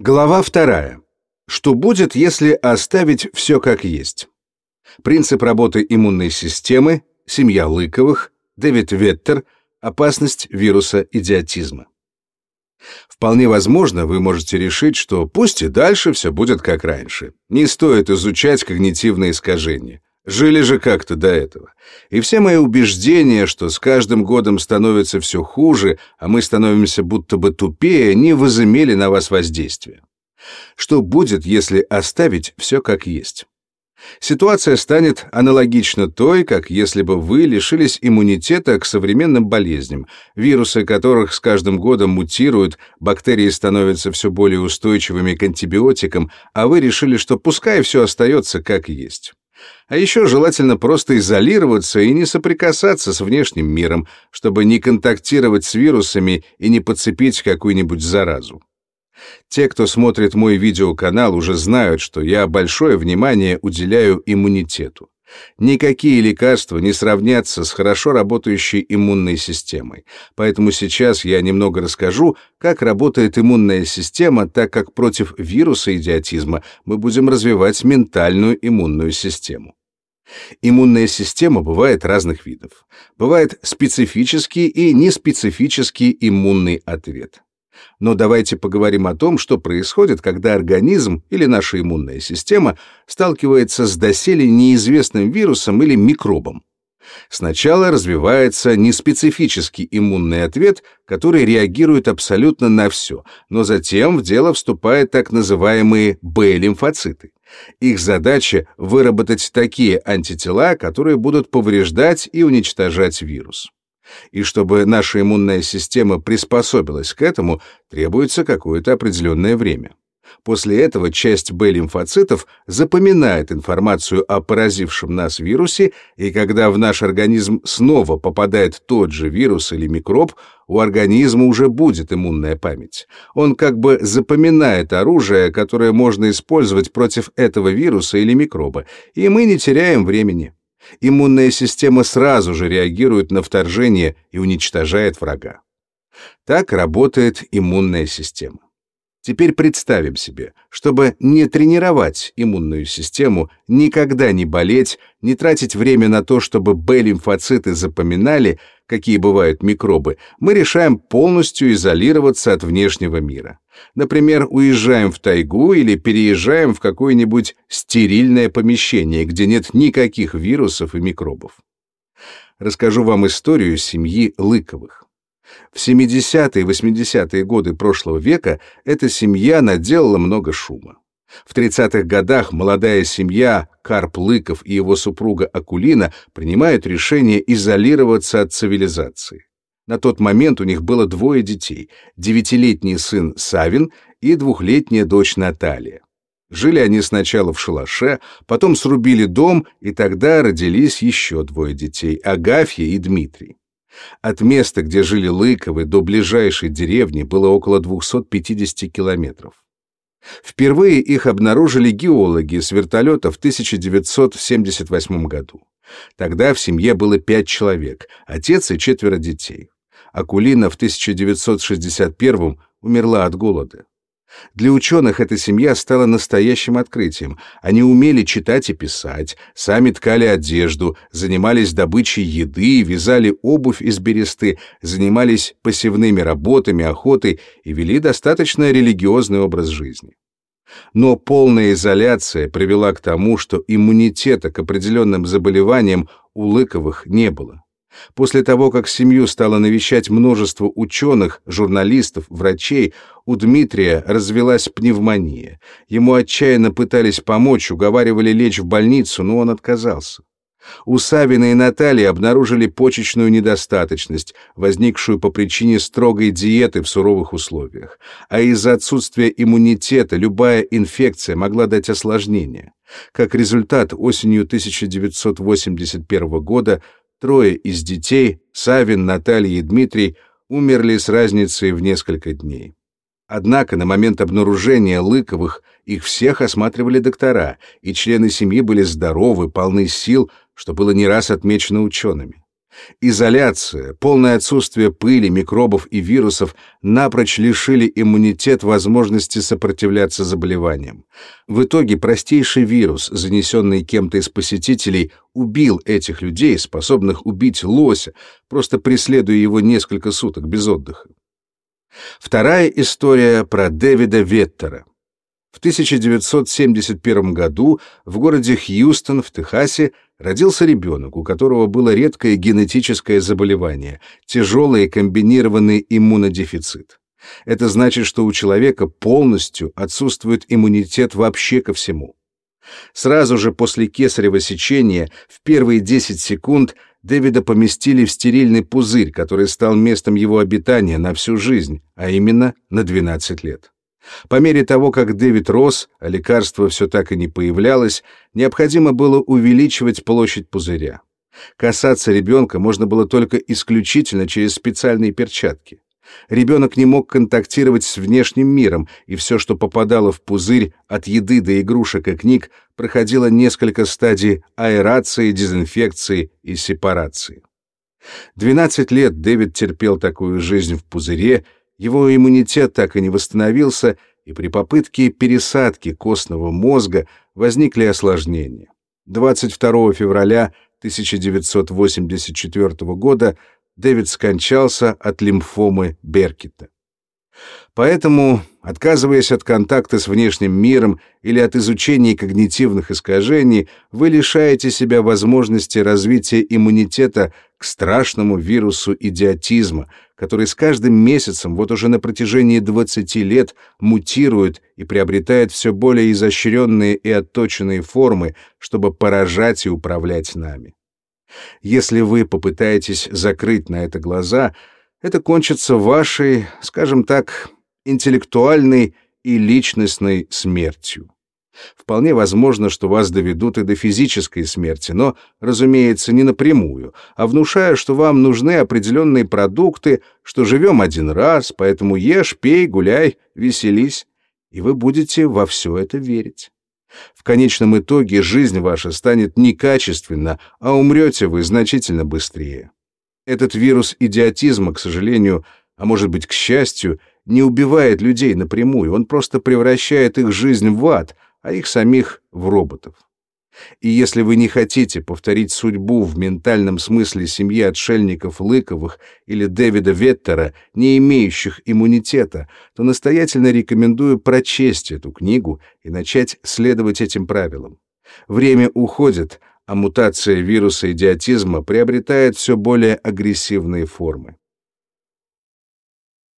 Глава вторая. Что будет, если оставить все как есть? Принцип работы иммунной системы, семья Лыковых, Дэвид Веттер, опасность вируса идиотизма. Вполне возможно, вы можете решить, что пусть и дальше все будет как раньше. Не стоит изучать когнитивные искажения. Жили же как-то до этого. И все мои убеждения, что с каждым годом становится все хуже, а мы становимся будто бы тупее, не возымели на вас воздействия. Что будет, если оставить все как есть? Ситуация станет аналогична той, как если бы вы лишились иммунитета к современным болезням, вирусы которых с каждым годом мутируют, бактерии становятся все более устойчивыми к антибиотикам, а вы решили, что пускай все остается как есть. А еще желательно просто изолироваться и не соприкасаться с внешним миром, чтобы не контактировать с вирусами и не подцепить какую-нибудь заразу. Те, кто смотрит мой видеоканал, уже знают, что я большое внимание уделяю иммунитету. Никакие лекарства не сравнятся с хорошо работающей иммунной системой. Поэтому сейчас я немного расскажу, как работает иммунная система, так как против вируса идиотизма мы будем развивать ментальную иммунную систему. Иммунная система бывает разных видов. Бывает специфический и неспецифический иммунный ответ. Но давайте поговорим о том, что происходит, когда организм или наша иммунная система сталкивается с доселе неизвестным вирусом или микробом. Сначала развивается неспецифический иммунный ответ, который реагирует абсолютно на все, но затем в дело вступают так называемые Б-лимфоциты. Их задача — выработать такие антитела, которые будут повреждать и уничтожать вирус. И чтобы наша иммунная система приспособилась к этому, требуется какое-то определенное время. После этого часть Б-лимфоцитов запоминает информацию о поразившем нас вирусе, и когда в наш организм снова попадает тот же вирус или микроб, у организма уже будет иммунная память. Он как бы запоминает оружие, которое можно использовать против этого вируса или микроба, и мы не теряем времени иммунная система сразу же реагирует на вторжение и уничтожает врага. Так работает иммунная система. Теперь представим себе, чтобы не тренировать иммунную систему, никогда не болеть, не тратить время на то, чтобы Б-лимфоциты запоминали, какие бывают микробы, мы решаем полностью изолироваться от внешнего мира. Например, уезжаем в тайгу или переезжаем в какое-нибудь стерильное помещение, где нет никаких вирусов и микробов. Расскажу вам историю семьи Лыковых. В 70-е и 80-е годы прошлого века эта семья наделала много шума. В 30-х годах молодая семья Карп Лыков и его супруга Акулина принимают решение изолироваться от цивилизации. На тот момент у них было двое детей — девятилетний сын Савин и двухлетняя дочь Наталья. Жили они сначала в шалаше, потом срубили дом, и тогда родились еще двое детей — Агафья и Дмитрий. От места, где жили Лыковы, до ближайшей деревни было около 250 километров. Впервые их обнаружили геологи с вертолета в 1978 году. Тогда в семье было пять человек, отец и четверо детей. Акулина в 1961 умерла от голода. Для ученых эта семья стала настоящим открытием. Они умели читать и писать, сами ткали одежду, занимались добычей еды, вязали обувь из бересты, занимались посевными работами, охотой и вели достаточно религиозный образ жизни. Но полная изоляция привела к тому, что иммунитета к определенным заболеваниям у Лыковых не было. После того, как семью стало навещать множество ученых, журналистов, врачей, у Дмитрия развелась пневмония. Ему отчаянно пытались помочь, уговаривали лечь в больницу, но он отказался. У Савина и Натальи обнаружили почечную недостаточность, возникшую по причине строгой диеты в суровых условиях. А из-за отсутствия иммунитета любая инфекция могла дать осложнение. Как результат, осенью 1981 года Трое из детей, Савин, Наталья и Дмитрий, умерли с разницей в несколько дней. Однако на момент обнаружения Лыковых их всех осматривали доктора, и члены семьи были здоровы, полны сил, что было не раз отмечено учеными. Изоляция, полное отсутствие пыли, микробов и вирусов напрочь лишили иммунитет возможности сопротивляться заболеваниям. В итоге простейший вирус, занесенный кем-то из посетителей, убил этих людей, способных убить лося, просто преследуя его несколько суток без отдыха. Вторая история про Дэвида Веттера. В 1971 году в городе Хьюстон в Техасе родился ребенок, у которого было редкое генетическое заболевание – тяжелый комбинированный иммунодефицит. Это значит, что у человека полностью отсутствует иммунитет вообще ко всему. Сразу же после кесарево сечения в первые 10 секунд Дэвида поместили в стерильный пузырь, который стал местом его обитания на всю жизнь, а именно на 12 лет. По мере того, как Дэвид рос, а лекарство все так и не появлялось, необходимо было увеличивать площадь пузыря. Касаться ребенка можно было только исключительно через специальные перчатки. Ребенок не мог контактировать с внешним миром, и все, что попадало в пузырь, от еды до игрушек и книг, проходило несколько стадий аэрации, дезинфекции и сепарации. 12 лет Дэвид терпел такую жизнь в пузыре, его иммунитет так и не восстановился, и при попытке пересадки костного мозга возникли осложнения. 22 февраля 1984 года Дэвид скончался от лимфомы Беркета. Поэтому, отказываясь от контакта с внешним миром или от изучения когнитивных искажений, вы лишаете себя возможности развития иммунитета к страшному вирусу идиотизма, который с каждым месяцем, вот уже на протяжении 20 лет, мутирует и приобретает все более изощренные и отточенные формы, чтобы поражать и управлять нами. Если вы попытаетесь закрыть на это глаза, это кончится вашей, скажем так, интеллектуальной и личностной смертью. Вполне возможно, что вас доведут и до физической смерти, но, разумеется, не напрямую, а внушая, что вам нужны определенные продукты, что живем один раз, поэтому ешь, пей, гуляй, веселись, и вы будете во все это верить. В конечном итоге жизнь ваша станет некачественна, а умрете вы значительно быстрее. Этот вирус идиотизма, к сожалению, а может быть, к счастью, не убивает людей напрямую, он просто превращает их жизнь в ад, а их самих в роботов. И если вы не хотите повторить судьбу в ментальном смысле семьи отшельников Лыковых или Дэвида Веттера, не имеющих иммунитета, то настоятельно рекомендую прочесть эту книгу и начать следовать этим правилам. Время уходит, а мутация вируса идиотизма приобретает все более агрессивные формы.